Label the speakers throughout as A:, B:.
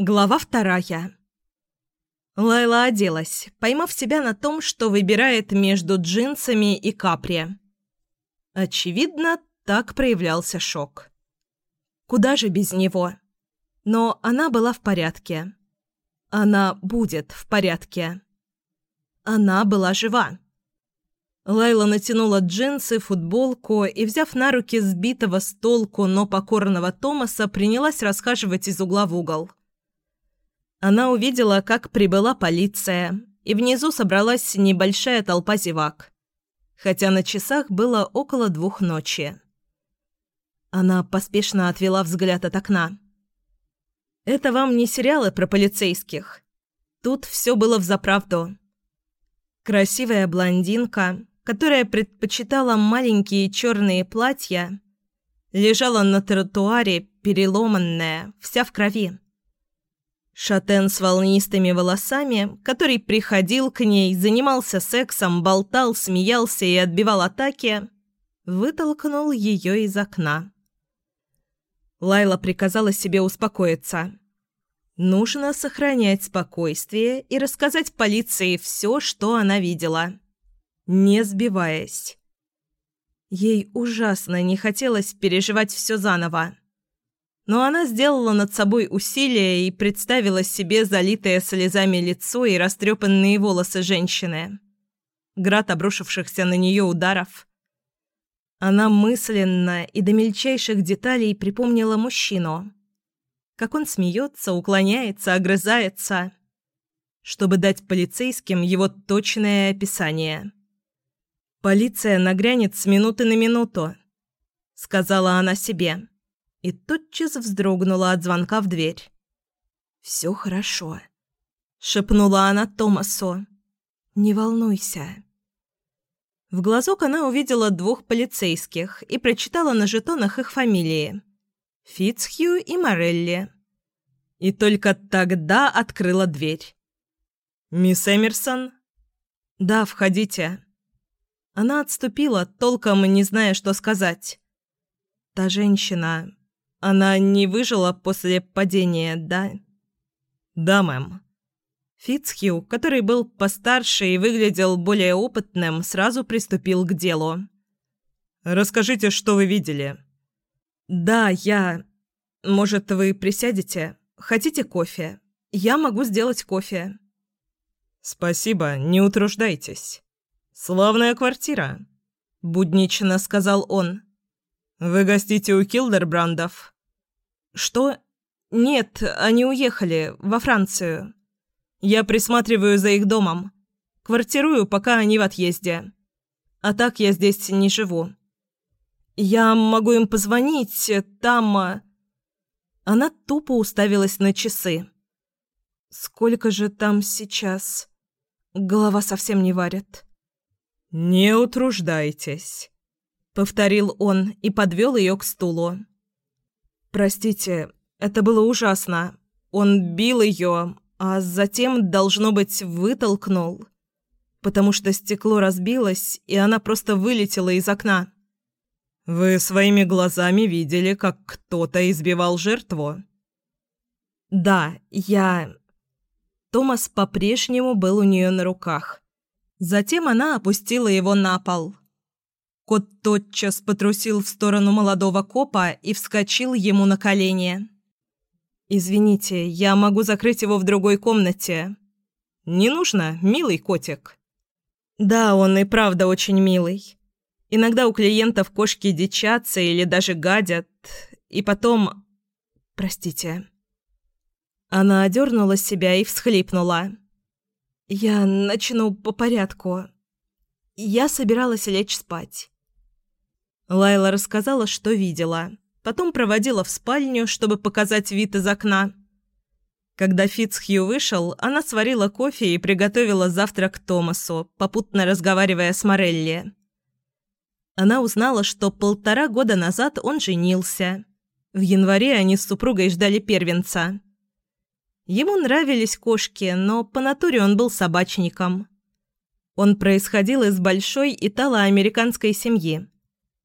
A: Глава вторая. Лайла оделась, поймав себя на том, что выбирает между джинсами и капри. Очевидно, так проявлялся шок. Куда же без него? Но она была в порядке. Она будет в порядке. Она была жива. Лайла натянула джинсы, футболку и, взяв на руки сбитого с толку, но покорного Томаса, принялась расхаживать из угла в угол. Она увидела, как прибыла полиция, и внизу собралась небольшая толпа зевак, хотя на часах было около двух ночи. Она поспешно отвела взгляд от окна. «Это вам не сериалы про полицейских. Тут все было взаправду». Красивая блондинка, которая предпочитала маленькие черные платья, лежала на тротуаре, переломанная, вся в крови. Шатен с волнистыми волосами, который приходил к ней, занимался сексом, болтал, смеялся и отбивал атаки, вытолкнул ее из окна. Лайла приказала себе успокоиться. Нужно сохранять спокойствие и рассказать полиции все, что она видела, не сбиваясь. Ей ужасно не хотелось переживать все заново. Но она сделала над собой усилие и представила себе залитое слезами лицо и растрепанные волосы женщины. Град обрушившихся на нее ударов. Она мысленно и до мельчайших деталей припомнила мужчину. Как он смеется, уклоняется, огрызается. Чтобы дать полицейским его точное описание. «Полиция нагрянет с минуты на минуту», — сказала она себе и тотчас вздрогнула от звонка в дверь. «Все хорошо», — шепнула она Томасу. «Не волнуйся». В глазок она увидела двух полицейских и прочитала на жетонах их фамилии. Фицхью и Морелли. И только тогда открыла дверь. «Мисс Эмерсон?» «Да, входите». Она отступила, толком не зная, что сказать. Та женщина, она не выжила после падения, да? Да, мэм. Фицхью, который был постарше и выглядел более опытным, сразу приступил к делу. «Расскажите, что вы видели?» «Да, я... Может, вы присядете? Хотите кофе? Я могу сделать кофе». «Спасибо, не утруждайтесь. Славная квартира», — буднично сказал он. «Вы гостите у Килдербрандов?» «Что? Нет, они уехали. Во Францию. Я присматриваю за их домом. Квартирую, пока они в отъезде. А так я здесь не живу. Я могу им позвонить, там...» а, Она тупо уставилась на часы. «Сколько же там сейчас?» Голова совсем не варит. «Не утруждайтесь» повторил он и подвел ее к стулу. «Простите, это было ужасно. Он бил ее, а затем, должно быть, вытолкнул, потому что стекло разбилось, и она просто вылетела из окна». «Вы своими глазами видели, как кто-то избивал жертву?» «Да, я...» Томас по-прежнему был у нее на руках. Затем она опустила его на пол. Кот тотчас потрусил в сторону молодого копа и вскочил ему на колени. «Извините, я могу закрыть его в другой комнате». «Не нужно, милый котик». «Да, он и правда очень милый. Иногда у клиентов кошки дичатся или даже гадят. И потом... Простите». Она одернула себя и всхлипнула. «Я начну по порядку. Я собиралась лечь спать. Лайла рассказала, что видела. Потом проводила в спальню, чтобы показать вид из окна. Когда Фицхью вышел, она сварила кофе и приготовила завтрак Томасу, попутно разговаривая с Морелли. Она узнала, что полтора года назад он женился. В январе они с супругой ждали первенца. Ему нравились кошки, но по натуре он был собачником. Он происходил из большой итало-американской семьи.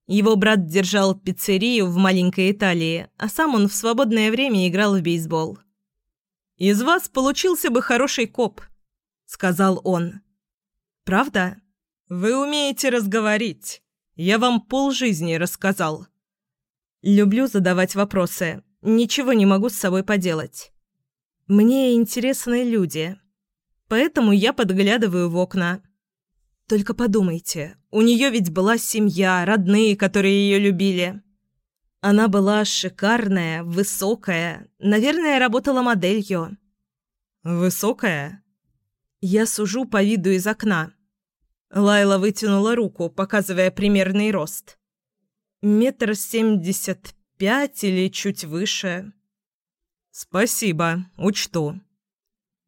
A: Его брат держал пиццерию в маленькой Италии, а сам он в свободное время играл в бейсбол. «Из вас получился бы хороший коп», — сказал он. «Правда? Вы умеете разговорить. Я вам полжизни рассказал». «Люблю задавать вопросы. Ничего не могу с собой поделать. Мне интересны люди. Поэтому я подглядываю в окна. Только подумайте, у нее ведь была семья, родные, которые ее любили. Она была шикарная, высокая, наверное, работала моделью. Высокая? Я сужу по виду из окна. Лайла вытянула руку, показывая примерный рост. Метр семьдесят пять или чуть выше. «Спасибо, учту».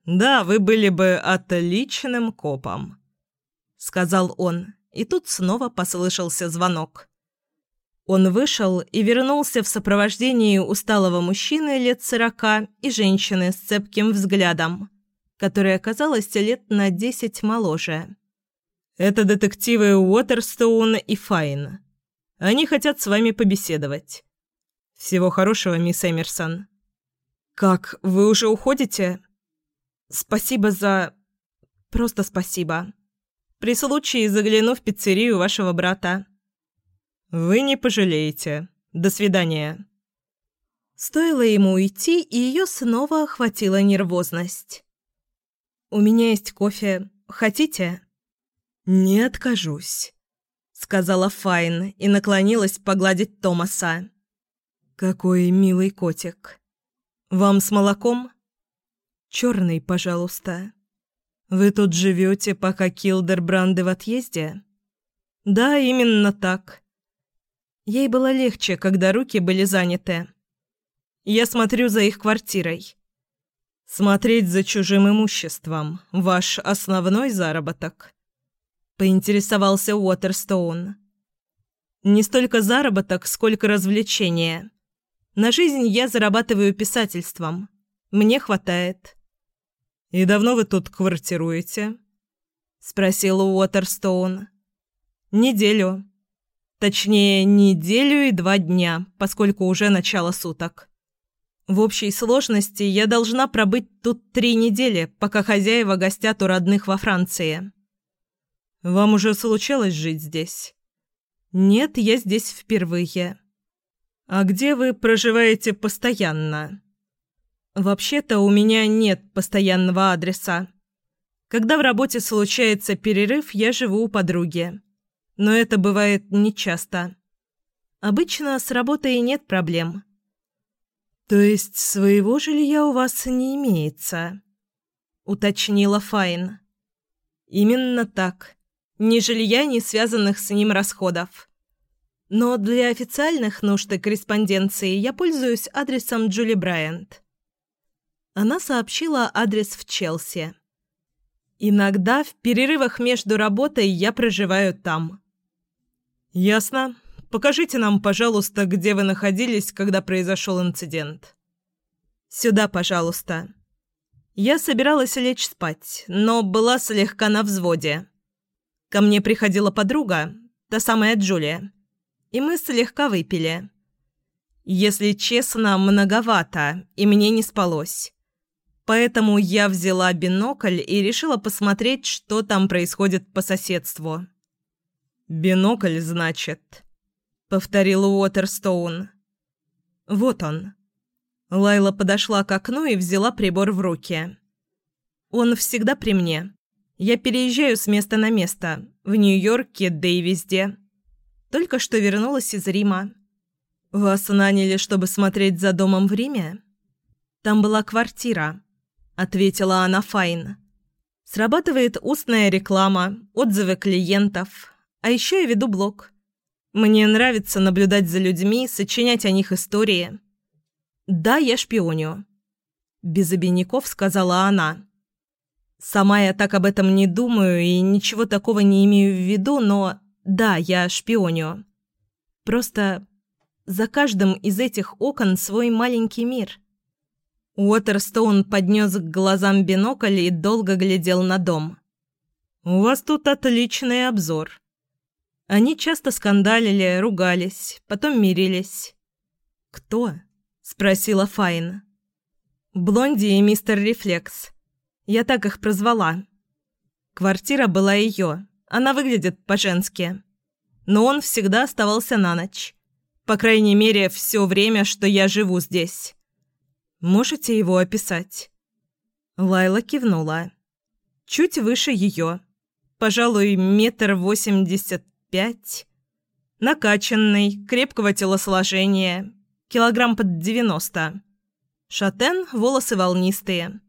A: «Да, вы были бы отличным копом», — сказал он, и тут снова послышался звонок. Он вышел и вернулся в сопровождении усталого мужчины лет сорока и женщины с цепким взглядом, которая оказалась лет на десять моложе. «Это детективы Уотерстоун и Файн. Они хотят с вами побеседовать. Всего хорошего, мисс Эмерсон». «Как, вы уже уходите?» «Спасибо за... просто спасибо. При случае загляну в пиццерию вашего брата». «Вы не пожалеете. До свидания». Стоило ему уйти, и ее снова охватила нервозность. «У меня есть кофе. Хотите?» «Не откажусь», — сказала Файн и наклонилась погладить Томаса. «Какой милый котик. Вам с молоком?» «Черный, пожалуйста. Вы тут живете, пока Килдербранды в отъезде?» «Да, именно так. Ей было легче, когда руки были заняты. Я смотрю за их квартирой. Смотреть за чужим имуществом – ваш основной заработок? Поинтересовался Уотерстоун. Не столько заработок, сколько развлечение. На жизнь я зарабатываю писательством. Мне хватает. «И давно вы тут квартируете?» – спросил Уотерстоун. «Неделю. Точнее, неделю и два дня, поскольку уже начало суток. В общей сложности я должна пробыть тут три недели, пока хозяева гостят у родных во Франции. Вам уже случалось жить здесь? Нет, я здесь впервые. А где вы проживаете постоянно? Вообще-то у меня нет постоянного адреса. Когда в работе случается перерыв, я живу у подруги но это бывает нечасто. Обычно с работой нет проблем. «То есть своего жилья у вас не имеется?» — уточнила Файн. «Именно так. Ни жилья, ни связанных с ним расходов. Но для официальных нужд и корреспонденции я пользуюсь адресом Джули Брайант». Она сообщила адрес в Челси. «Иногда в перерывах между работой я проживаю там». «Ясно. Покажите нам, пожалуйста, где вы находились, когда произошел инцидент». «Сюда, пожалуйста». Я собиралась лечь спать, но была слегка на взводе. Ко мне приходила подруга, та самая Джулия, и мы слегка выпили. Если честно, многовато, и мне не спалось. Поэтому я взяла бинокль и решила посмотреть, что там происходит по соседству. «Бинокль, значит», — повторил Уотерстоун. «Вот он». Лайла подошла к окну и взяла прибор в руки. «Он всегда при мне. Я переезжаю с места на место, в Нью-Йорке, да и везде. Только что вернулась из Рима. Вас наняли, чтобы смотреть за домом в Риме?» «Там была квартира», — ответила она Файн. «Срабатывает устная реклама, отзывы клиентов, а еще я веду блог. Мне нравится наблюдать за людьми, сочинять о них истории. Да, я шпионю. Без обиняков сказала она. Сама я так об этом не думаю и ничего такого не имею в виду, но да, я шпионю. Просто за каждым из этих окон свой маленький мир. Уотерстоун поднес к глазам бинокль и долго глядел на дом. «У вас тут отличный обзор», они часто скандалили, ругались, потом мирились. «Кто?» – спросила Файн. Блонди и мистер Рефлекс. Я так их прозвала. Квартира была ее. Она выглядит по-женски. Но он всегда оставался на ночь. По крайней мере, все время, что я живу здесь. Можете его описать?» Лайла кивнула. Чуть выше ее. Пожалуй, метр восемьдесят пять. Накачанный, крепкого телосложения. Килограмм под девяносто. Шатен, волосы волнистые.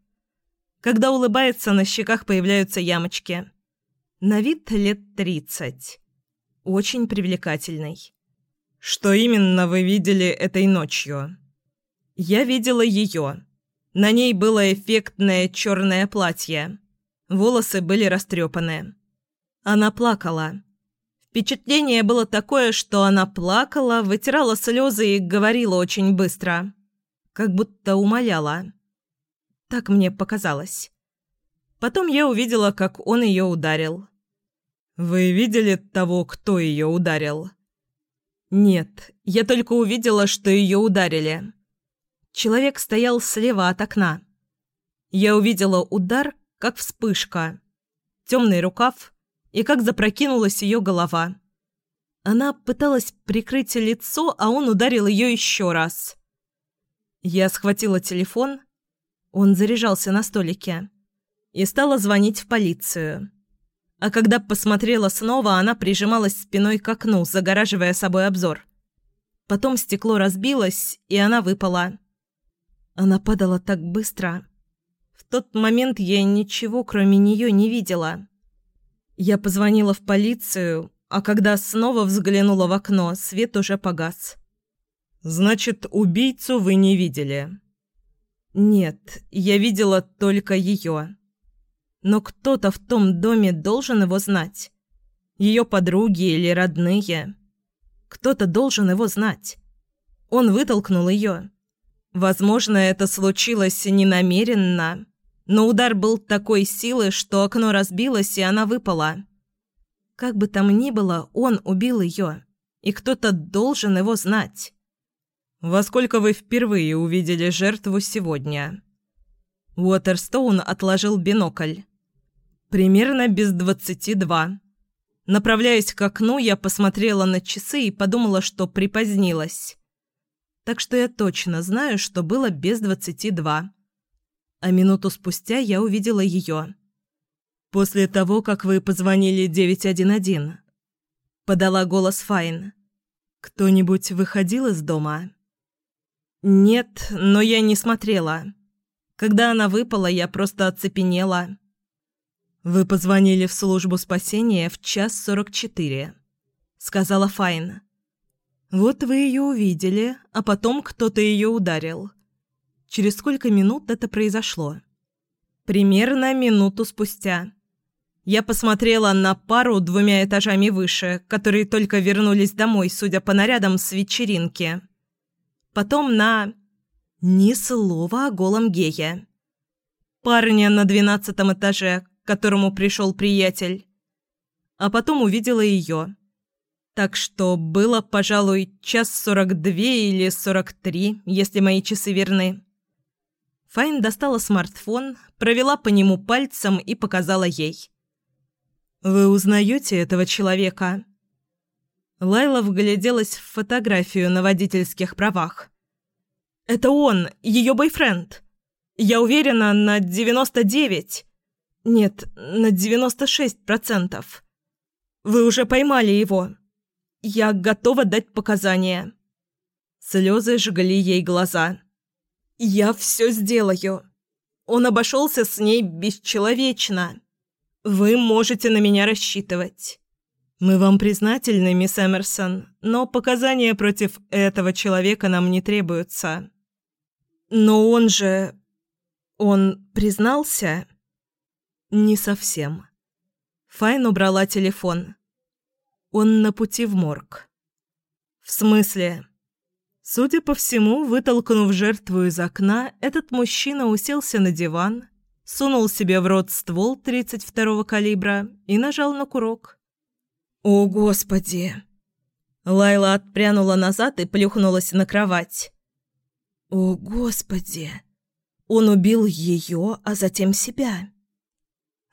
A: Когда улыбается, на щеках появляются ямочки. На вид лет тридцать. Очень привлекательный. «Что именно вы видели этой ночью?» «Я видела ее. На ней было эффектное черное платье. Волосы были растрепаны. Она плакала. Впечатление было такое, что она плакала, вытирала слезы и говорила очень быстро как будто умоляла. Так мне показалось. Потом я увидела, как он ее ударил. «Вы видели того, кто ее ударил?» «Нет, я только увидела, что ее ударили. Человек стоял слева от окна. Я увидела удар, как вспышка, темный рукав и как запрокинулась ее голова. Она пыталась прикрыть лицо, а он ударил ее еще раз. Я схватила телефон, он заряжался на столике, и стала звонить в полицию. А когда посмотрела снова, она прижималась спиной к окну, загораживая собой обзор. Потом стекло разбилось, и она выпала. Она падала так быстро. В тот момент я ничего, кроме нее, не видела. Я позвонила в полицию, а когда снова взглянула в окно, свет уже погас. «Значит, убийцу вы не видели?» «Нет, я видела только ее. Но кто-то в том доме должен его знать. Ее подруги или родные. Кто-то должен его знать. Он вытолкнул ее. Возможно, это случилось ненамеренно, но удар был такой силы, что окно разбилось, и она выпала. Как бы там ни было, он убил ее, и кто-то должен его знать». «Во сколько вы впервые увидели жертву сегодня?» Уотерстоун отложил бинокль. «Примерно без двадцати два. Направляясь к окну, я посмотрела на часы и подумала, что припозднилась. Так что я точно знаю, что было без двадцати два. А минуту спустя я увидела ее. После того, как вы позвонили 911. Подала голос Файн. «Кто-нибудь выходил из дома?» «Нет, но я не смотрела. Когда она выпала, я просто оцепенела». «Вы позвонили в службу спасения в час сорок четыре», — сказала Файн. «Вот вы ее увидели, а потом кто-то ее ударил. Через сколько минут это произошло?» «Примерно минуту спустя». Я посмотрела на пару двумя этажами выше, которые только вернулись домой, судя по нарядам с вечеринки потом на... Ни слова о голом гее. Парня на двенадцатом этаже, к которому пришел приятель. А потом увидела ее. Так что было, пожалуй, час сорок две или сорок три, если мои часы верны. Файн достала смартфон, провела по нему пальцем и показала ей. «Вы узнаете этого человека?» Лайла вгляделась в фотографию на водительских правах. «Это он, ее бойфренд. Я уверена на 99. Нет, на 96 процентов. Вы уже поймали его. Я готова дать показания». Слезы жгли ей глаза. «Я все сделаю. Он обошелся с ней бесчеловечно. Вы можете на меня рассчитывать». «Мы вам признательны, мисс Эмерсон, но показания против этого человека нам не требуются». «Но он же... он признался?» «Не совсем». Файн убрала телефон. «Он на пути в морг». «В смысле?» Судя по всему, вытолкнув жертву из окна, этот мужчина уселся на диван, сунул себе в рот ствол 32-го калибра и нажал на курок. «О, Господи!» Лайла отпрянула назад и плюхнулась на кровать. «О, Господи!» Он убил ее, а затем себя.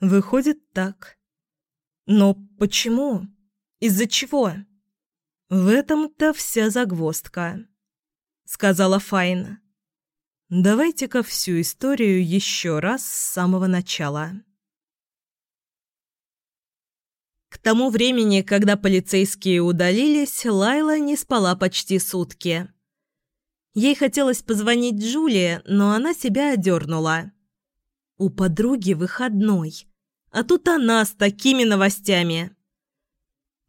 A: Выходит так. Но почему? Из-за чего? В этом-то вся загвоздка, сказала Файн. Давайте-ка всю историю еще раз с самого начала. К тому времени, когда полицейские удалились, Лайла не спала почти сутки. Ей хотелось позвонить Джулии, но она себя одернула. У подруги выходной, а тут она с такими новостями.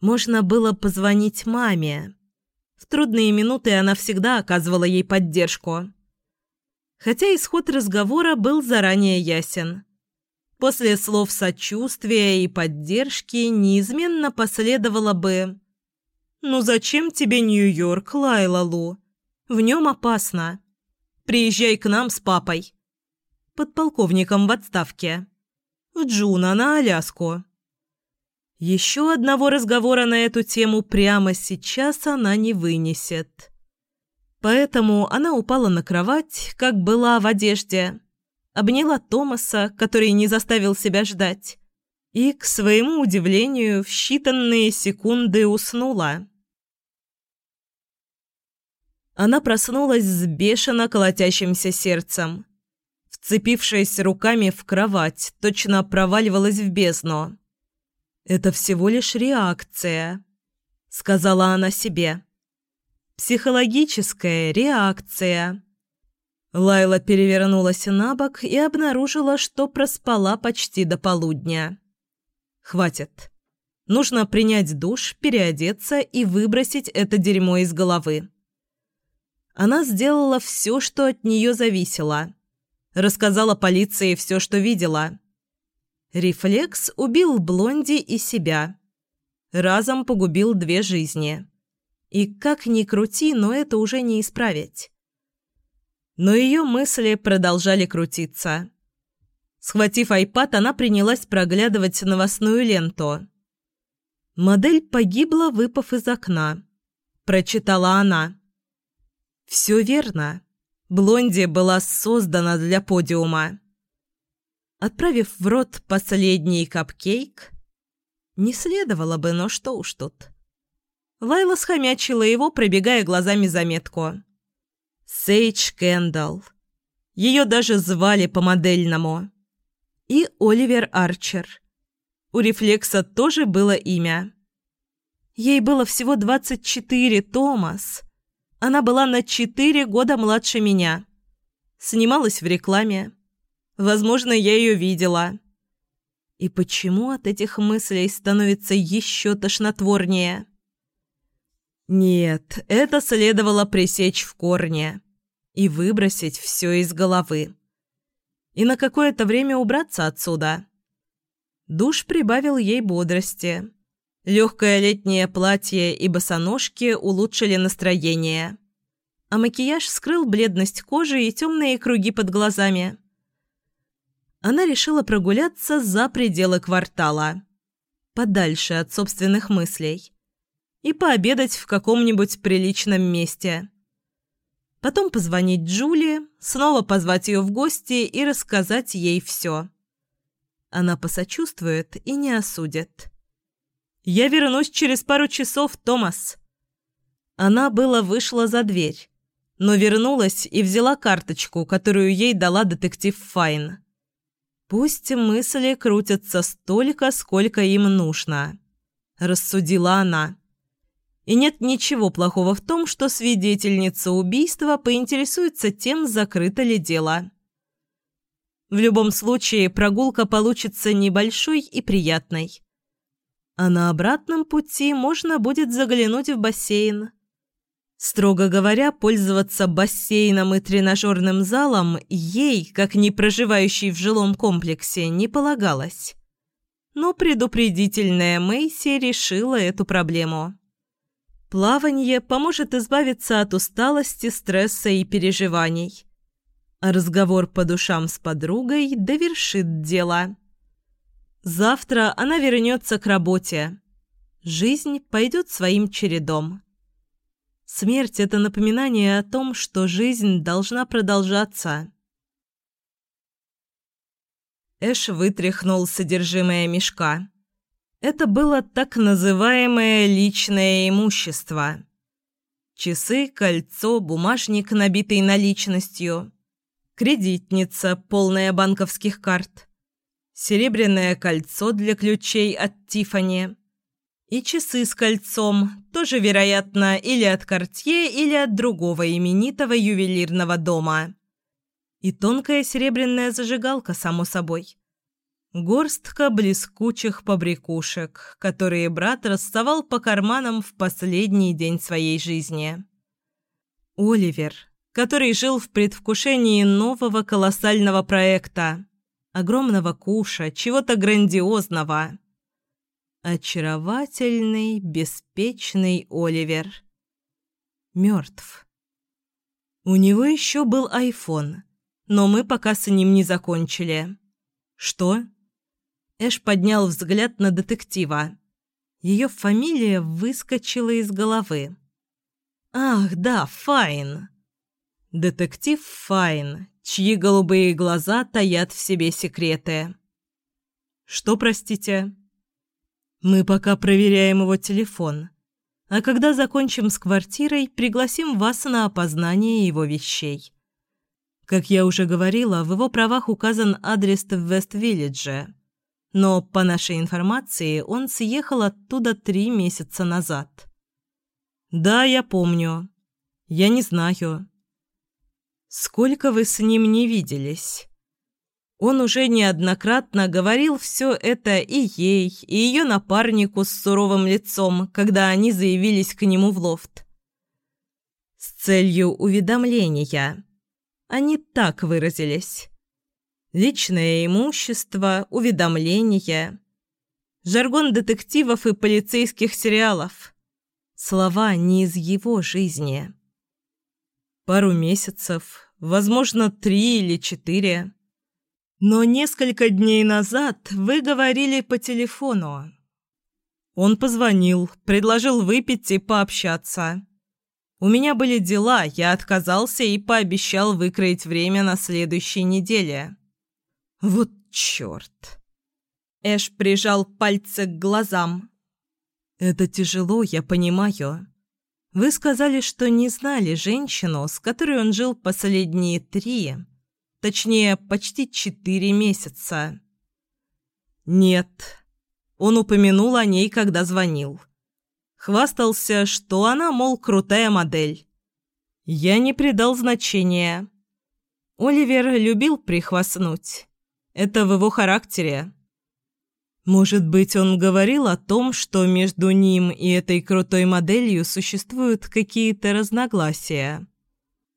A: Можно было позвонить маме. В трудные минуты она всегда оказывала ей поддержку. Хотя исход разговора был заранее ясен. После слов сочувствия и поддержки неизменно последовало бы «Ну зачем тебе Нью-Йорк, Лайла Лу? В нем опасно. Приезжай к нам с папой». Подполковником в отставке. В Джуна на Аляску. Еще одного разговора на эту тему прямо сейчас она не вынесет. Поэтому она упала на кровать, как была в одежде, обняла Томаса, который не заставил себя ждать, и, к своему удивлению, в считанные секунды уснула. Она проснулась с бешено колотящимся сердцем. Вцепившись руками в кровать, точно проваливалась в бездну. «Это всего лишь реакция», — сказала она себе. «Психологическая реакция». Лайла перевернулась на бок и обнаружила, что проспала почти до полудня. «Хватит. Нужно принять душ, переодеться и выбросить это дерьмо из головы». Она сделала все, что от нее зависело. Рассказала полиции все, что видела. Рефлекс убил Блонди и себя. Разом погубил две жизни. И как ни крути, но это уже не исправить. Но ее мысли продолжали крутиться. Схватив айпад, она принялась проглядывать новостную ленту. «Модель погибла, выпав из окна», – прочитала она. «Все верно. Блонди была создана для подиума». Отправив в рот последний капкейк, не следовало бы, но что уж тут. Лайла схомячила его, пробегая глазами заметку. Сейдж Кэндалл. Ее даже звали по-модельному. И Оливер Арчер. У Рефлекса тоже было имя. Ей было всего 24, Томас. Она была на 4 года младше меня. Снималась в рекламе. Возможно, я ее видела. И почему от этих мыслей становится еще тошнотворнее? Нет, это следовало пресечь в корне и выбросить все из головы. И на какое-то время убраться отсюда. Душ прибавил ей бодрости. Легкое летнее платье и босоножки улучшили настроение. А макияж скрыл бледность кожи и темные круги под глазами. Она решила прогуляться за пределы квартала. Подальше от собственных мыслей и пообедать в каком-нибудь приличном месте. Потом позвонить Джулии, снова позвать ее в гости и рассказать ей все. Она посочувствует и не осудит. «Я вернусь через пару часов, Томас». Она было вышла за дверь, но вернулась и взяла карточку, которую ей дала детектив Файн. «Пусть мысли крутятся столько, сколько им нужно», – рассудила она. И нет ничего плохого в том, что свидетельница убийства поинтересуется тем, закрыто ли дело. В любом случае, прогулка получится небольшой и приятной. А на обратном пути можно будет заглянуть в бассейн. Строго говоря, пользоваться бассейном и тренажерным залом ей, как не проживающей в жилом комплексе, не полагалось. Но предупредительная Мэйси решила эту проблему. Плавание поможет избавиться от усталости, стресса и переживаний. А разговор по душам с подругой довершит дело. Завтра она вернется к работе. Жизнь пойдет своим чередом. Смерть – это напоминание о том, что жизнь должна продолжаться. Эш вытряхнул содержимое мешка. Это было так называемое личное имущество. Часы, кольцо, бумажник, набитый наличностью, кредитница, полная банковских карт, серебряное кольцо для ключей от Тифани и часы с кольцом, тоже, вероятно, или от Кортье, или от другого именитого ювелирного дома. И тонкая серебряная зажигалка, само собой. Горстка блескучих побрякушек, которые брат расставал по карманам в последний день своей жизни. Оливер, который жил в предвкушении нового колоссального проекта, огромного куша, чего-то грандиозного. Очаровательный, беспечный Оливер. Мертв. У него еще был айфон, но мы пока с ним не закончили. Что? Эш поднял взгляд на детектива. Ее фамилия выскочила из головы. «Ах, да, Файн!» Детектив Файн, чьи голубые глаза таят в себе секреты. «Что, простите?» «Мы пока проверяем его телефон, а когда закончим с квартирой, пригласим вас на опознание его вещей. Как я уже говорила, в его правах указан адрес в Вест-Виллидже». Но, по нашей информации, он съехал оттуда три месяца назад. «Да, я помню. Я не знаю». «Сколько вы с ним не виделись?» Он уже неоднократно говорил все это и ей, и ее напарнику с суровым лицом, когда они заявились к нему в лофт. С целью уведомления. Они так выразились личное имущество, уведомления. Жаргон детективов и полицейских сериалов. Слова не из его жизни. Пару месяцев, возможно, три или четыре. Но несколько дней назад вы говорили по телефону. Он позвонил, предложил выпить и пообщаться. У меня были дела, я отказался и пообещал выкроить время на следующей неделе. Вот черт. Эш прижал пальцы к глазам. «Это тяжело, я понимаю. Вы сказали, что не знали женщину, с которой он жил последние три, точнее, почти четыре месяца». «Нет». Он упомянул о ней, когда звонил. Хвастался, что она, мол, крутая модель. Я не придал значения. Оливер любил прихвастнуть. Это в его характере. Может быть, он говорил о том, что между ним и этой крутой моделью существуют какие-то разногласия.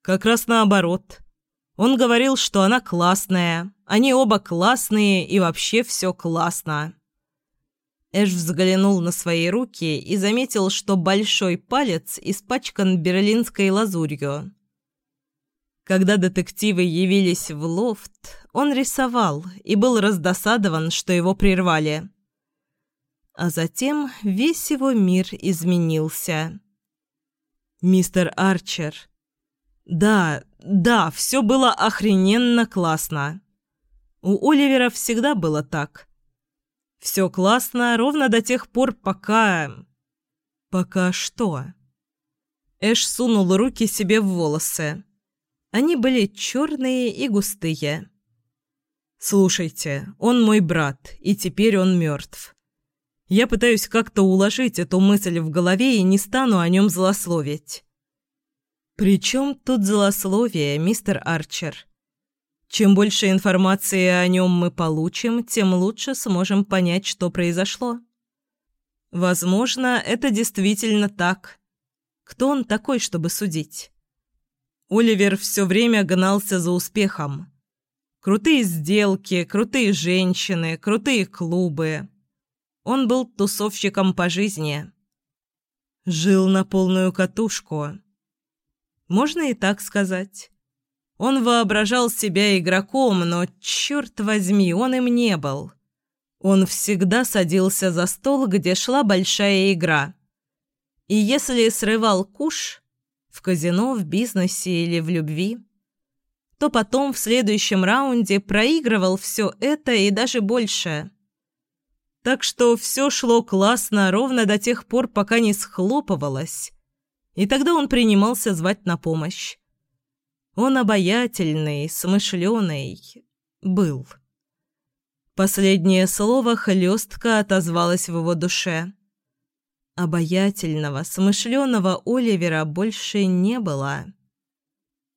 A: Как раз наоборот. Он говорил, что она классная, они оба классные и вообще все классно. Эш взглянул на свои руки и заметил, что большой палец испачкан берлинской лазурью. Когда детективы явились в лофт, он рисовал и был раздосадован, что его прервали. А затем весь его мир изменился. «Мистер Арчер...» «Да, да, все было охрененно классно. У Оливера всегда было так. Все классно ровно до тех пор, пока...» «Пока что?» Эш сунул руки себе в волосы. Они были черные и густые. «Слушайте, он мой брат, и теперь он мертв. Я пытаюсь как-то уложить эту мысль в голове и не стану о нем злословить». «При чем тут злословие, мистер Арчер? Чем больше информации о нем мы получим, тем лучше сможем понять, что произошло. Возможно, это действительно так. Кто он такой, чтобы судить?» Оливер все время гнался за успехом. Крутые сделки, крутые женщины, крутые клубы. Он был тусовщиком по жизни. Жил на полную катушку. Можно и так сказать. Он воображал себя игроком, но, черт возьми, он им не был. Он всегда садился за стол, где шла большая игра. И если срывал куш в казино, в бизнесе или в любви, то потом в следующем раунде проигрывал все это и даже больше. Так что все шло классно ровно до тех пор, пока не схлопывалось. И тогда он принимался звать на помощь. Он обаятельный, смышленый. Был. Последнее слово хлестко отозвалось в его душе. Обаятельного, смышленого Оливера больше не было.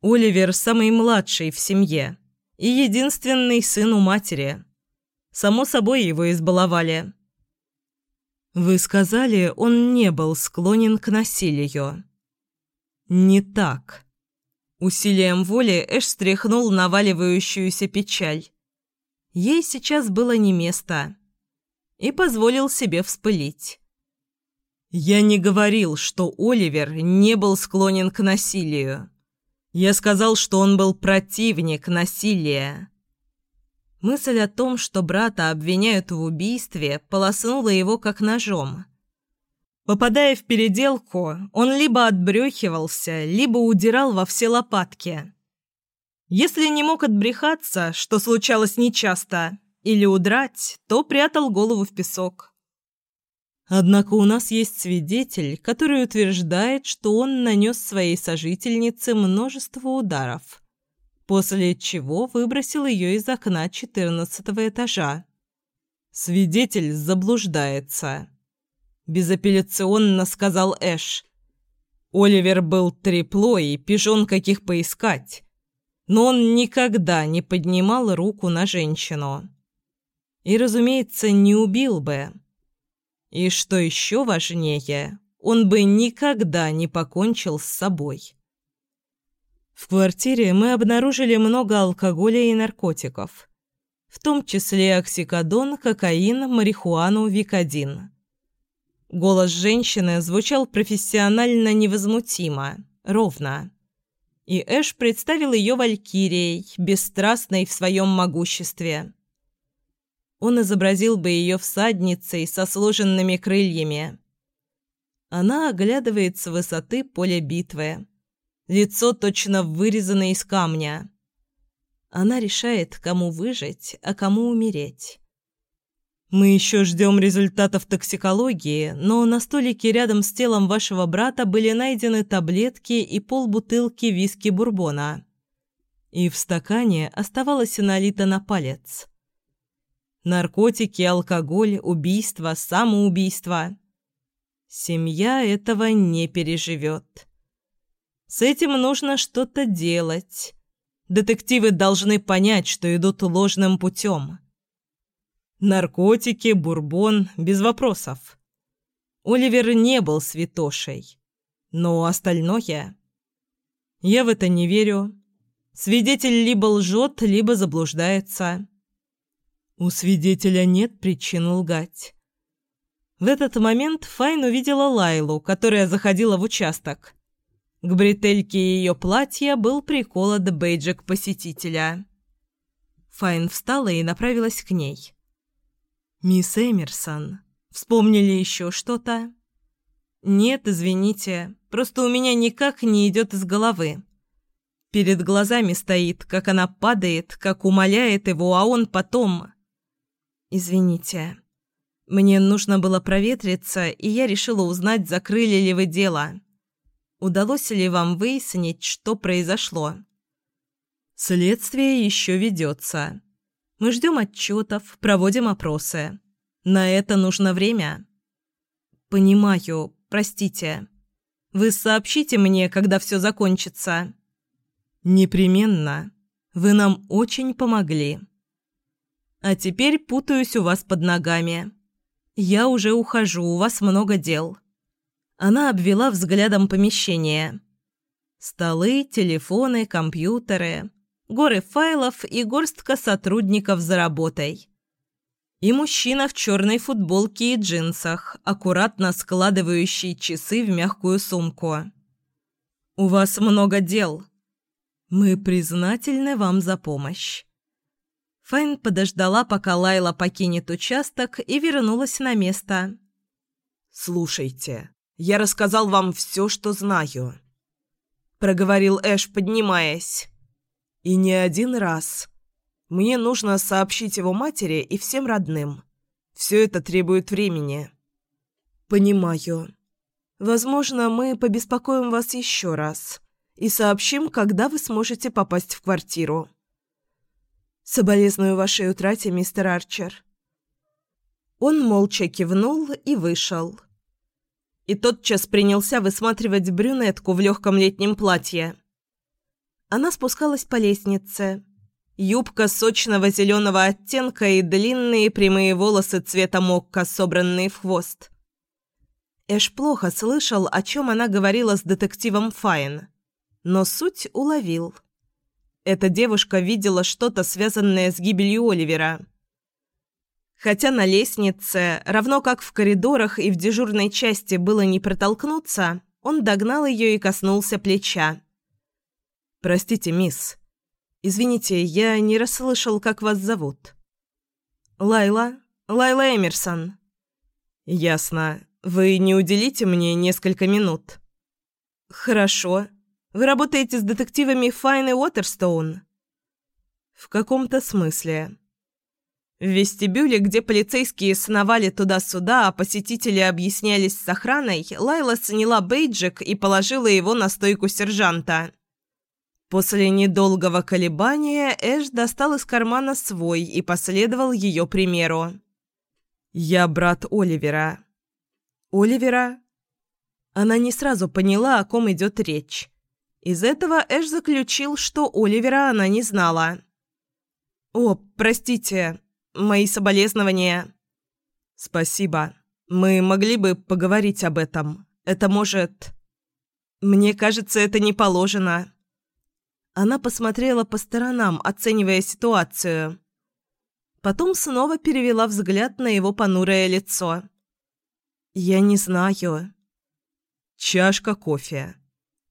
A: Оливер самый младший в семье и единственный сын у матери. Само собой его избаловали. Вы сказали, он не был склонен к насилию. Не так. Усилием воли Эш стряхнул наваливающуюся печаль. Ей сейчас было не место. И позволил себе вспылить. «Я не говорил, что Оливер не был склонен к насилию. Я сказал, что он был противник насилия. Мысль о том, что брата обвиняют в убийстве, полоснула его как ножом. Попадая в переделку, он либо отбрехивался, либо удирал во все лопатки. Если не мог отбрехаться, что случалось нечасто, или удрать, то прятал голову в песок. Однако у нас есть свидетель, который утверждает, что он нанес своей сожительнице множество ударов, после чего выбросил ее из окна четырнадцатого этажа. Свидетель заблуждается. Безапелляционно сказал Эш. Оливер был трепло и пижон каких поискать, но он никогда не поднимал руку на женщину. И, разумеется, не убил бы. И что еще важнее, он бы никогда не покончил с собой. В квартире мы обнаружили много алкоголя и наркотиков, в том числе оксикодон, кокаин, марихуану, викодин. Голос женщины звучал профессионально невозмутимо, ровно. И Эш представил ее валькирией, бесстрастной в своем могуществе он изобразил бы ее всадницей со сложенными крыльями. Она оглядывает с высоты поля битвы. Лицо точно вырезано из камня. Она решает, кому выжить, а кому умереть. Мы еще ждем результатов токсикологии, но на столике рядом с телом вашего брата были найдены таблетки и полбутылки виски бурбона. И в стакане оставалось налито на палец. Наркотики, алкоголь, убийство, самоубийство. Семья этого не переживет. С этим нужно что-то делать. Детективы должны понять, что идут ложным путем. Наркотики, бурбон, без вопросов. Оливер не был святошей. Но остальное... Я в это не верю. Свидетель либо лжет, либо заблуждается. У свидетеля нет причин лгать. В этот момент Файн увидела Лайлу, которая заходила в участок. К бретельке ее платья был приколот бейджик посетителя. Файн встала и направилась к ней. «Мисс Эмерсон, вспомнили еще что-то?» «Нет, извините, просто у меня никак не идет из головы. Перед глазами стоит, как она падает, как умоляет его, а он потом...» «Извините. Мне нужно было проветриться, и я решила узнать, закрыли ли вы дело. Удалось ли вам выяснить, что произошло?» «Следствие еще ведется. Мы ждем отчетов, проводим опросы. На это нужно время». «Понимаю. Простите. Вы сообщите мне, когда все закончится?» «Непременно. Вы нам очень помогли». А теперь путаюсь у вас под ногами. Я уже ухожу, у вас много дел». Она обвела взглядом помещение. Столы, телефоны, компьютеры, горы файлов и горстка сотрудников за работой. И мужчина в черной футболке и джинсах, аккуратно складывающий часы в мягкую сумку. «У вас много дел. Мы признательны вам за помощь». Файн подождала, пока Лайла покинет участок, и вернулась на место.
B: «Слушайте, я рассказал вам все, что знаю», — проговорил Эш, поднимаясь. И не один раз. Мне нужно сообщить его матери и всем родным. Все это требует времени».
A: «Понимаю. Возможно, мы побеспокоим вас еще раз и сообщим, когда вы сможете попасть в квартиру». «Соболезную вашей утрате, мистер Арчер». Он молча кивнул и вышел. И тотчас принялся высматривать брюнетку в легком летнем платье. Она спускалась по лестнице. Юбка сочного зеленого оттенка и длинные прямые волосы цвета мокка, собранные в хвост. Эш плохо слышал, о чем она говорила с детективом Файн, но суть уловил. Эта девушка видела что-то, связанное с гибелью Оливера. Хотя на лестнице, равно как в коридорах и в дежурной части было не протолкнуться, он догнал ее и коснулся плеча. «Простите, мисс. Извините, я не расслышал, как вас зовут». «Лайла. Лайла Эмерсон». «Ясно. Вы не уделите мне несколько минут?» «Хорошо. Вы работаете с детективами Файн и Уотерстоун?» «В каком-то смысле». В вестибюле, где полицейские сновали туда-сюда, а посетители объяснялись с охраной, Лайла сняла бейджик и положила его на стойку сержанта. После недолгого колебания Эш достал из кармана свой и последовал ее примеру. «Я брат Оливера», Оливера. Она не сразу поняла, о ком идет речь. Из этого Эш заключил, что Оливера она не знала. «О, простите, мои соболезнования». «Спасибо. Мы могли бы поговорить об этом. Это может...» «Мне кажется, это не положено». Она посмотрела по сторонам, оценивая ситуацию. Потом снова перевела взгляд на его понурое лицо. «Я не знаю». «Чашка кофе.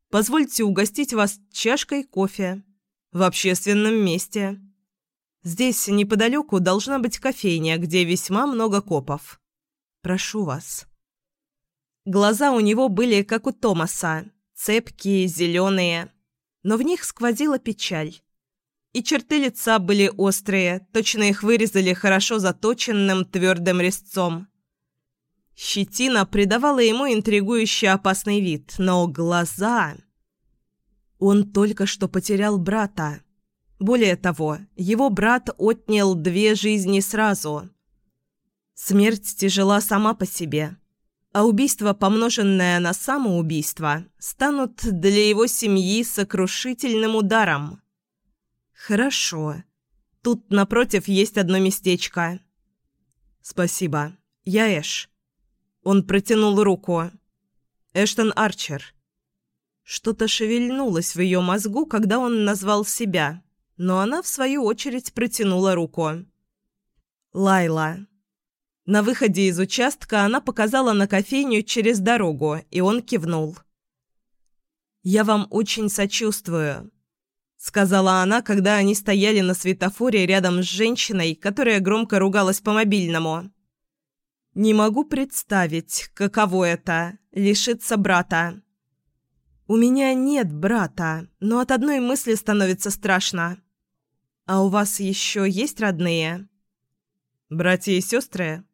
A: Позвольте угостить вас чашкой кофе. В общественном месте. Здесь неподалеку должна быть кофейня, где весьма много копов. Прошу вас». Глаза у него были, как у Томаса, цепкие, зеленые, но в них сквозила печаль. И черты лица были острые, точно их вырезали хорошо заточенным твердым резцом. Щетина придавала ему интригующий опасный вид, но глаза... Он только что потерял брата. Более того, его брат отнял две жизни сразу. Смерть тяжела сама по себе, а убийство, помноженное на самоубийство, станут для его семьи сокрушительным ударом. Хорошо. Тут напротив есть одно местечко. Спасибо. Я Эш. Он протянул руку. «Эштон Арчер». Что-то шевельнулось в ее мозгу, когда он назвал себя, но она, в свою очередь, протянула руку. «Лайла». На выходе из участка она показала на кофейню через дорогу, и он кивнул. «Я вам очень сочувствую», — сказала она, когда они стояли на светофоре рядом с женщиной, которая громко ругалась по мобильному. Не могу представить, каково это – лишиться брата. У меня нет брата, но от одной мысли становится страшно. А у вас еще есть родные? Братья и сестры?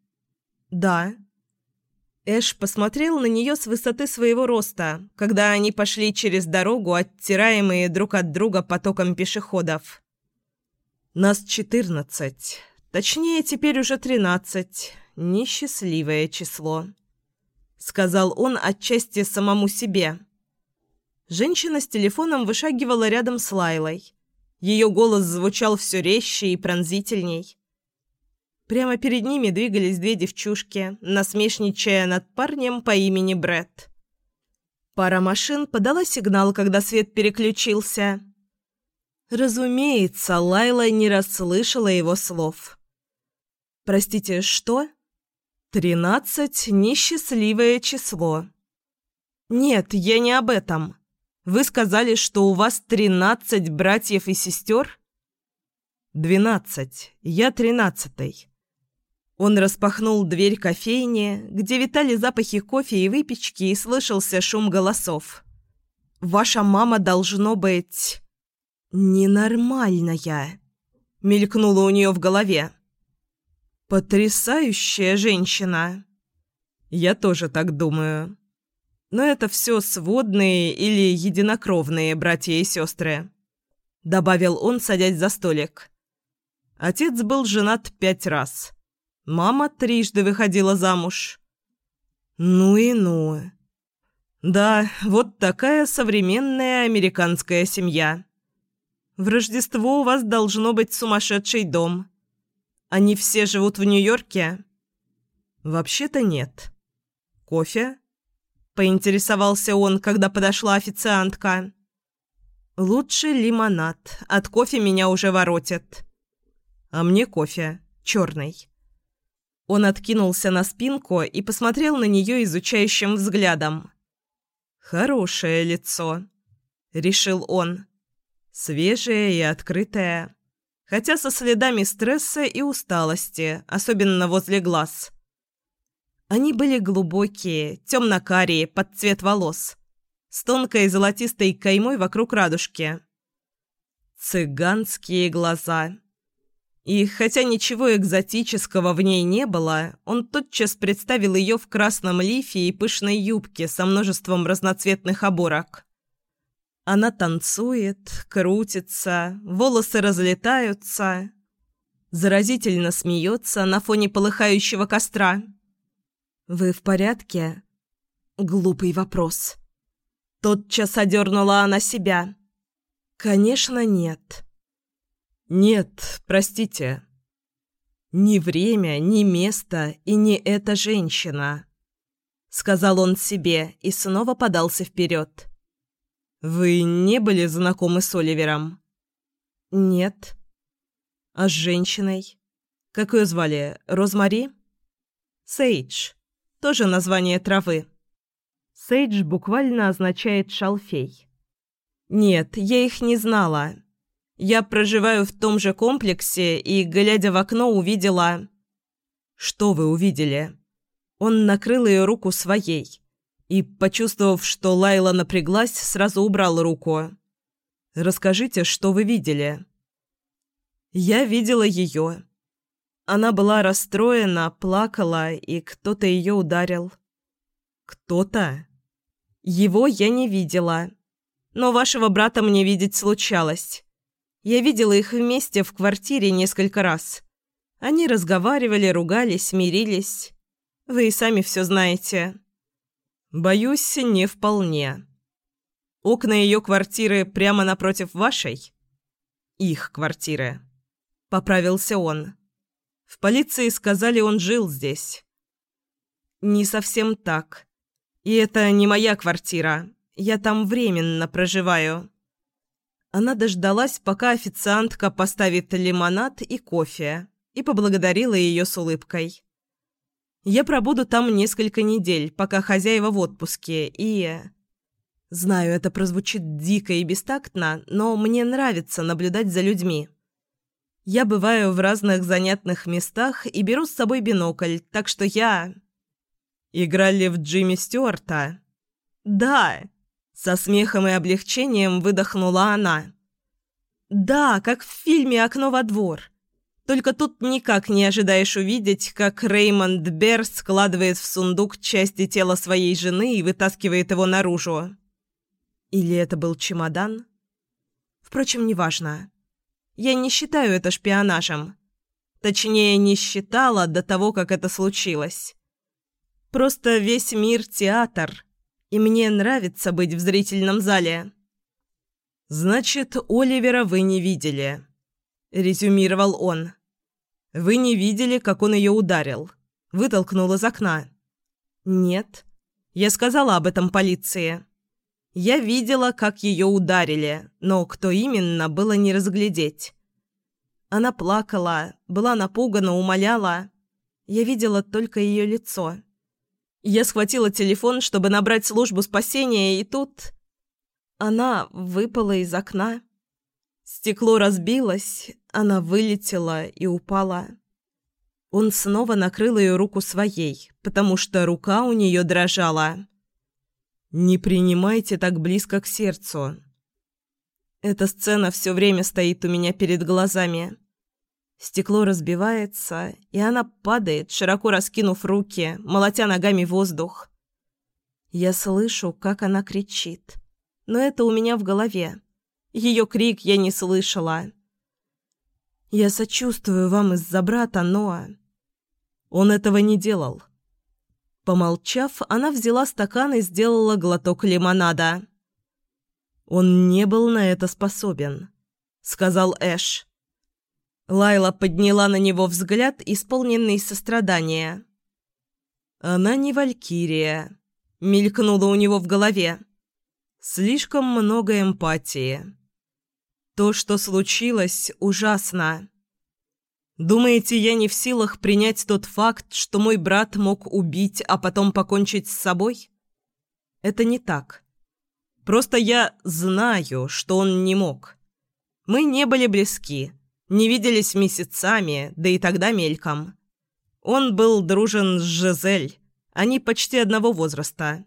A: Да. Эш посмотрел на нее с высоты своего роста, когда они пошли через дорогу, оттираемые друг от друга потоком пешеходов. Нас четырнадцать. Точнее, теперь уже тринадцать несчастливое число», — сказал он отчасти самому себе. Женщина с телефоном вышагивала рядом с Лайлой. Ее голос звучал все резче и пронзительней. Прямо перед ними двигались две девчушки, насмешничая над парнем по имени Бред. Пара машин подала сигнал, когда свет переключился. Разумеется, Лайла не расслышала его слов. «Простите, что?» «Тринадцать – несчастливое число». «Нет, я не об этом. Вы сказали, что у вас тринадцать братьев и сестер?» «Двенадцать. Я тринадцатый». Он распахнул дверь кофейни, где витали запахи кофе и выпечки, и слышался шум голосов. «Ваша мама должно быть...» «Ненормальная», — мелькнуло у нее в голове. «Потрясающая женщина». «Я тоже так думаю. Но это все сводные или единокровные братья и сестры», — добавил он, садясь за столик. Отец был женат пять раз. Мама трижды выходила замуж. Ну и ну. Да, вот такая современная американская семья. В Рождество у вас должно быть сумасшедший дом. Они все живут в Нью-Йорке? Вообще-то нет. Кофе? Поинтересовался он, когда подошла официантка. Лучше лимонад. От кофе меня уже воротит. А мне кофе. Черный. Он откинулся на спинку и посмотрел на нее изучающим взглядом. «Хорошее лицо», — решил он. «Свежее и открытое, хотя со следами стресса и усталости, особенно возле глаз». Они были глубокие, темно-карие, под цвет волос, с тонкой золотистой каймой вокруг радужки. Цыганские глаза. И хотя ничего экзотического в ней не было, он тотчас представил ее в красном лифе и пышной юбке со множеством разноцветных оборок. Она танцует, крутится, волосы разлетаются, заразительно смеется на фоне полыхающего костра. «Вы в порядке?» Глупый вопрос. Тотчас одернула она себя. «Конечно, нет». «Нет, простите. Ни время, ни место и не эта женщина», — сказал он себе и снова подался вперед. «Вы не были знакомы с Оливером?» «Нет». «А с женщиной? Как ее звали? Розмари?» «Сейдж. Тоже название травы». «Сейдж» буквально означает «шалфей». «Нет, я их не знала». Я проживаю в том же комплексе и, глядя в окно, увидела... Что вы увидели? Он накрыл ее руку своей и, почувствовав, что Лайла напряглась, сразу убрал руку. «Расскажите, что вы видели?» «Я видела ее. Она была расстроена, плакала, и кто-то ее ударил». «Кто-то?» «Его я не видела, но вашего брата мне видеть случалось». Я видела их вместе в квартире несколько раз. Они разговаривали, ругались, мирились. Вы и сами все знаете. Боюсь, не вполне. Окна ее квартиры прямо напротив вашей? Их квартиры. Поправился он. В полиции сказали, он жил здесь. Не совсем так. И это не моя квартира. Я там временно проживаю. Она дождалась, пока официантка поставит лимонад и кофе, и поблагодарила ее с улыбкой. «Я пробуду там несколько недель, пока хозяева в отпуске, и...» Знаю, это прозвучит дико и бестактно, но мне нравится наблюдать за людьми. Я бываю в разных занятных местах и беру с собой бинокль, так что я... Играли в Джимми Стюарта? Да, со смехом и облегчением выдохнула она. «Да, как в фильме «Окно во двор». Только тут никак не ожидаешь увидеть, как Реймонд Берр складывает в сундук части тела своей жены и вытаскивает его наружу. Или это был чемодан? Впрочем, неважно. Я не считаю это шпионажем. Точнее, не считала до того, как это случилось. Просто весь мир – театр, и мне нравится быть в зрительном зале. «Значит, Оливера вы не видели», – резюмировал он. «Вы не видели, как он ее ударил. Вытолкнул из окна». «Нет. Я сказала об этом полиции. Я видела, как ее ударили, но кто именно, было не разглядеть. Она плакала, была напугана, умоляла. Я видела только ее лицо». Я схватила телефон, чтобы набрать службу спасения, и тут... Она выпала из окна. Стекло разбилось, она вылетела и упала. Он снова накрыл ее руку своей, потому что рука у нее дрожала. «Не принимайте так близко к сердцу». Эта сцена все время стоит у меня перед глазами. Стекло разбивается, и она падает, широко раскинув руки, молотя ногами воздух. Я слышу, как она кричит, но это у меня в голове. Ее крик я не слышала. Я сочувствую вам из-за брата, но... Он этого не делал. Помолчав, она взяла стакан и сделала глоток лимонада. «Он не был на это способен», — сказал Эш. Лайла подняла на него взгляд, исполненный сострадания. «Она не Валькирия», — мелькнуло у него в голове. «Слишком много эмпатии. То, что случилось, ужасно. Думаете, я не в силах принять тот факт, что мой брат мог убить, а потом покончить с собой? Это не так. Просто я знаю, что он не мог. Мы не были близки, не виделись месяцами, да и тогда мельком. Он был дружен с Жизель, они почти одного возраста.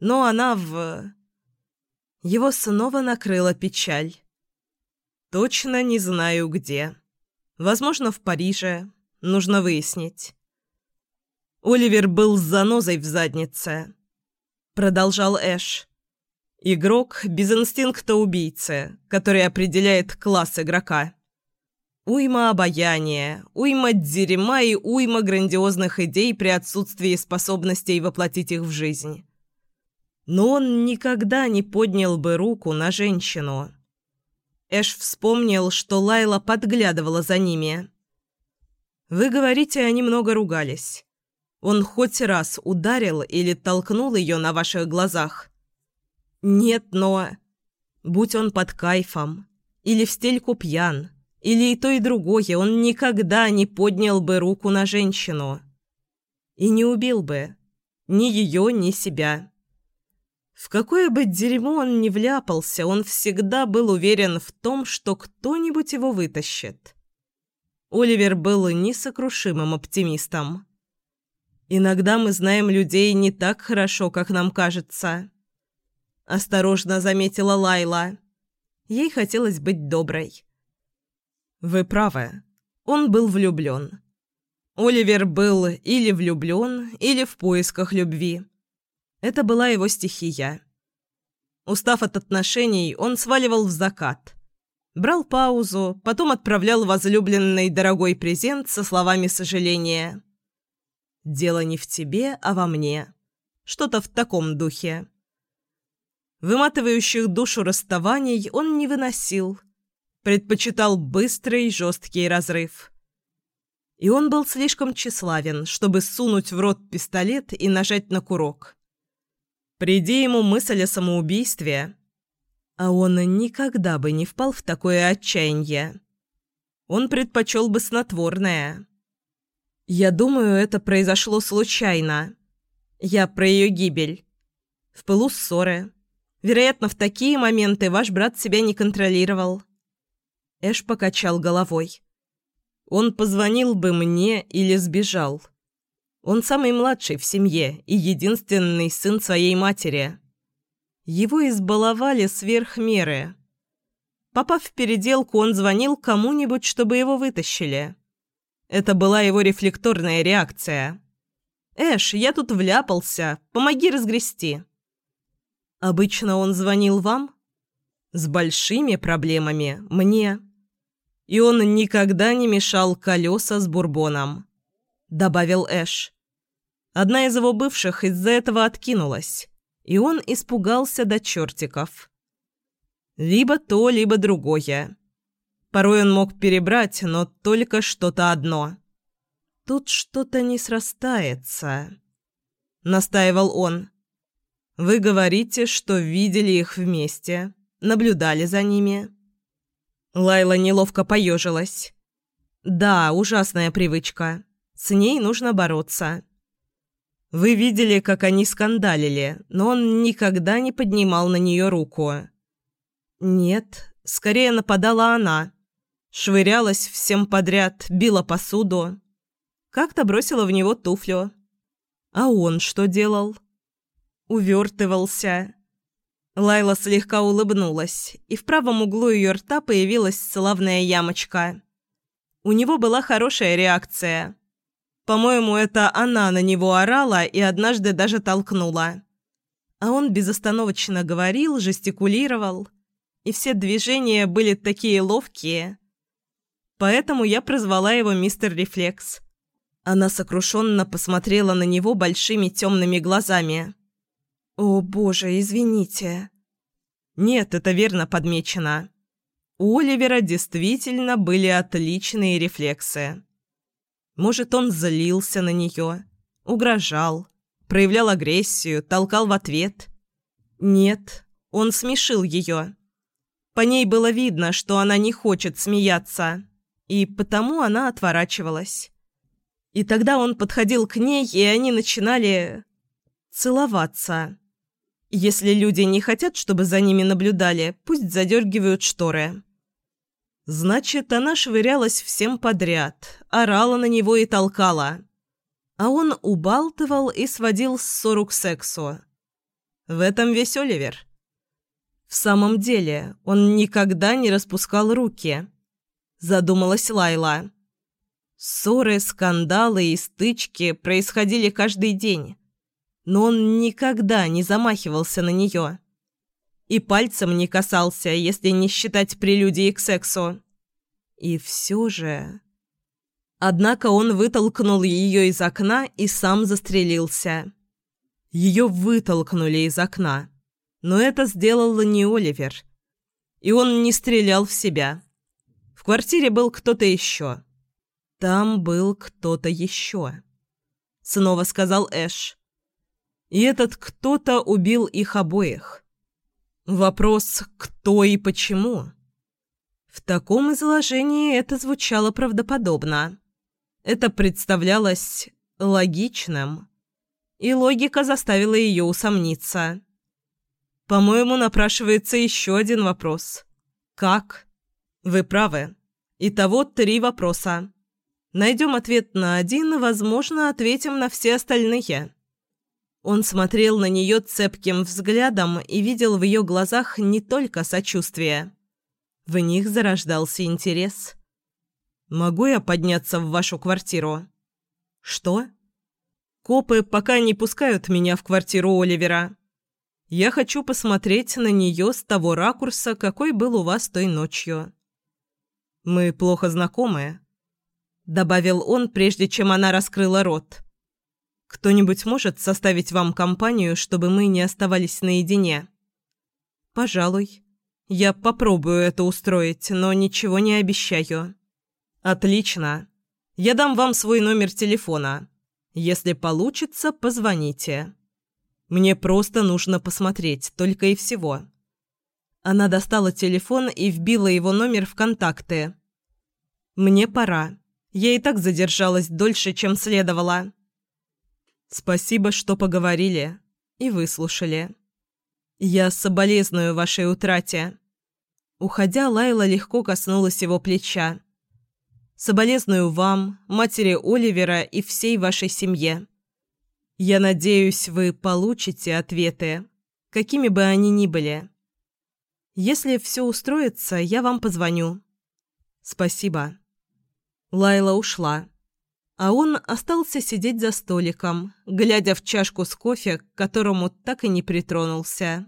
A: Но она в... Его снова накрыла печаль. Точно не знаю где. Возможно, в Париже. Нужно выяснить. Оливер был с занозой в заднице. Продолжал Эш. Игрок без инстинкта убийцы, который определяет класс игрока. Уйма обаяния, уйма дерьма и уйма грандиозных идей при отсутствии способностей воплотить их в жизнь. Но он никогда не поднял бы руку на женщину. Эш вспомнил, что Лайла подглядывала за ними. «Вы говорите, они много ругались. Он хоть раз ударил или толкнул ее на ваших глазах?» Нет, но... Будь он под кайфом, или в стельку пьян, или и то, и другое, он никогда не поднял бы руку на женщину. И не убил бы. Ни ее, ни себя. В какое бы дерьмо он ни вляпался, он всегда был уверен в том, что кто-нибудь его вытащит. Оливер был несокрушимым оптимистом. Иногда мы знаем людей не так хорошо, как нам кажется осторожно заметила Лайла. Ей хотелось быть доброй. Вы правы. Он был влюблен. Оливер был или влюблен, или в поисках любви. Это была его стихия. Устав от отношений, он сваливал в закат. Брал паузу, потом отправлял возлюбленный дорогой презент со словами сожаления. «Дело не в тебе, а во мне». Что-то в таком духе. Выматывающих душу расставаний он не выносил. Предпочитал быстрый жесткий разрыв. И он был слишком тщеславен, чтобы сунуть в рот пистолет и нажать на курок. Приди ему мысль о самоубийстве, а он никогда бы не впал в такое отчаяние. Он предпочел бы снотворное. Я думаю, это произошло случайно. Я про ее гибель. В пылу ссоры. Вероятно, в такие моменты ваш брат себя не контролировал». Эш покачал головой. «Он позвонил бы мне или сбежал. Он самый младший в семье и единственный сын своей матери. Его избаловали сверх меры. Попав в переделку, он звонил кому-нибудь, чтобы его вытащили. Это была его рефлекторная реакция. «Эш, я тут вляпался, помоги разгрести». Обычно он звонил вам? С большими проблемами мне. И он никогда не мешал колеса с бурбоном», — добавил Эш. Одна из его бывших из-за этого откинулась, и он испугался до чертиков. Либо то, либо другое. Порой он мог перебрать, но только что-то одно. «Тут что-то не срастается», — настаивал он. Вы говорите, что видели их вместе, наблюдали за ними. Лайла неловко поежилась. Да, ужасная привычка. С ней нужно бороться. Вы видели, как они скандалили, но он никогда не поднимал на нее руку. Нет, скорее нападала она. Швырялась всем подряд, била посуду. Как-то бросила в него туфлю. А он что делал? увертывался. Лайла слегка улыбнулась, и в правом углу ее рта появилась славная ямочка. У него была хорошая реакция. По-моему, это она на него орала и однажды даже толкнула. А он безостановочно говорил, жестикулировал, и все движения были такие ловкие. Поэтому я прозвала его мистер Рефлекс. Она сокрушенно посмотрела на него большими темными глазами. «О, боже, извините». «Нет, это верно подмечено. У Оливера действительно были отличные рефлексы. Может, он злился на нее, угрожал, проявлял агрессию, толкал в ответ. Нет, он смешил ее. По ней было видно, что она не хочет смеяться, и потому она отворачивалась. И тогда он подходил к ней, и они начинали целоваться. Если люди не хотят, чтобы за ними наблюдали, пусть задергивают шторы. Значит, она швырялась всем подряд, орала на него и толкала. А он убалтывал и сводил ссору к сексу. В этом весь Оливер. В самом деле, он никогда не распускал руки. Задумалась Лайла. Ссоры, скандалы и стычки происходили каждый день. Но он никогда не замахивался на нее и пальцем не касался, если не считать прелюдии к сексу. И все же... Однако он вытолкнул ее из окна и сам застрелился. Ее вытолкнули из окна. Но это сделал не Оливер. И он не стрелял в себя. В квартире был кто-то еще. Там был кто-то еще. Снова сказал Эш. И этот кто-то убил их обоих. Вопрос «кто и почему?» В таком изложении это звучало правдоподобно. Это представлялось логичным. И логика заставила ее усомниться. По-моему, напрашивается еще один вопрос. Как? Вы правы. Итого три вопроса. Найдем ответ на один, возможно, ответим на все остальные. Он смотрел на нее цепким взглядом и видел в ее глазах не только сочувствие. В них зарождался интерес. «Могу я подняться в вашу квартиру?» «Что?» «Копы пока не пускают меня в квартиру Оливера. Я хочу посмотреть на нее с того ракурса, какой был у вас той ночью». «Мы плохо знакомы», — добавил он, прежде чем она раскрыла рот. Кто-нибудь может составить вам компанию, чтобы мы не оставались наедине? Пожалуй. Я попробую это устроить, но ничего не обещаю. Отлично. Я дам вам свой номер телефона. Если получится, позвоните. Мне просто нужно посмотреть, только и всего. Она достала телефон и вбила его номер в контакты. Мне пора. Я и так задержалась дольше, чем следовало. Спасибо, что поговорили и выслушали. Я соболезную вашей утрате. Уходя, Лайла легко коснулась его плеча. Соболезную вам, матери Оливера и всей вашей семье. Я надеюсь, вы получите ответы, какими бы они ни были. Если все устроится, я вам позвоню. Спасибо. Лайла ушла а он остался сидеть за столиком, глядя в чашку с кофе, к которому так и не притронулся.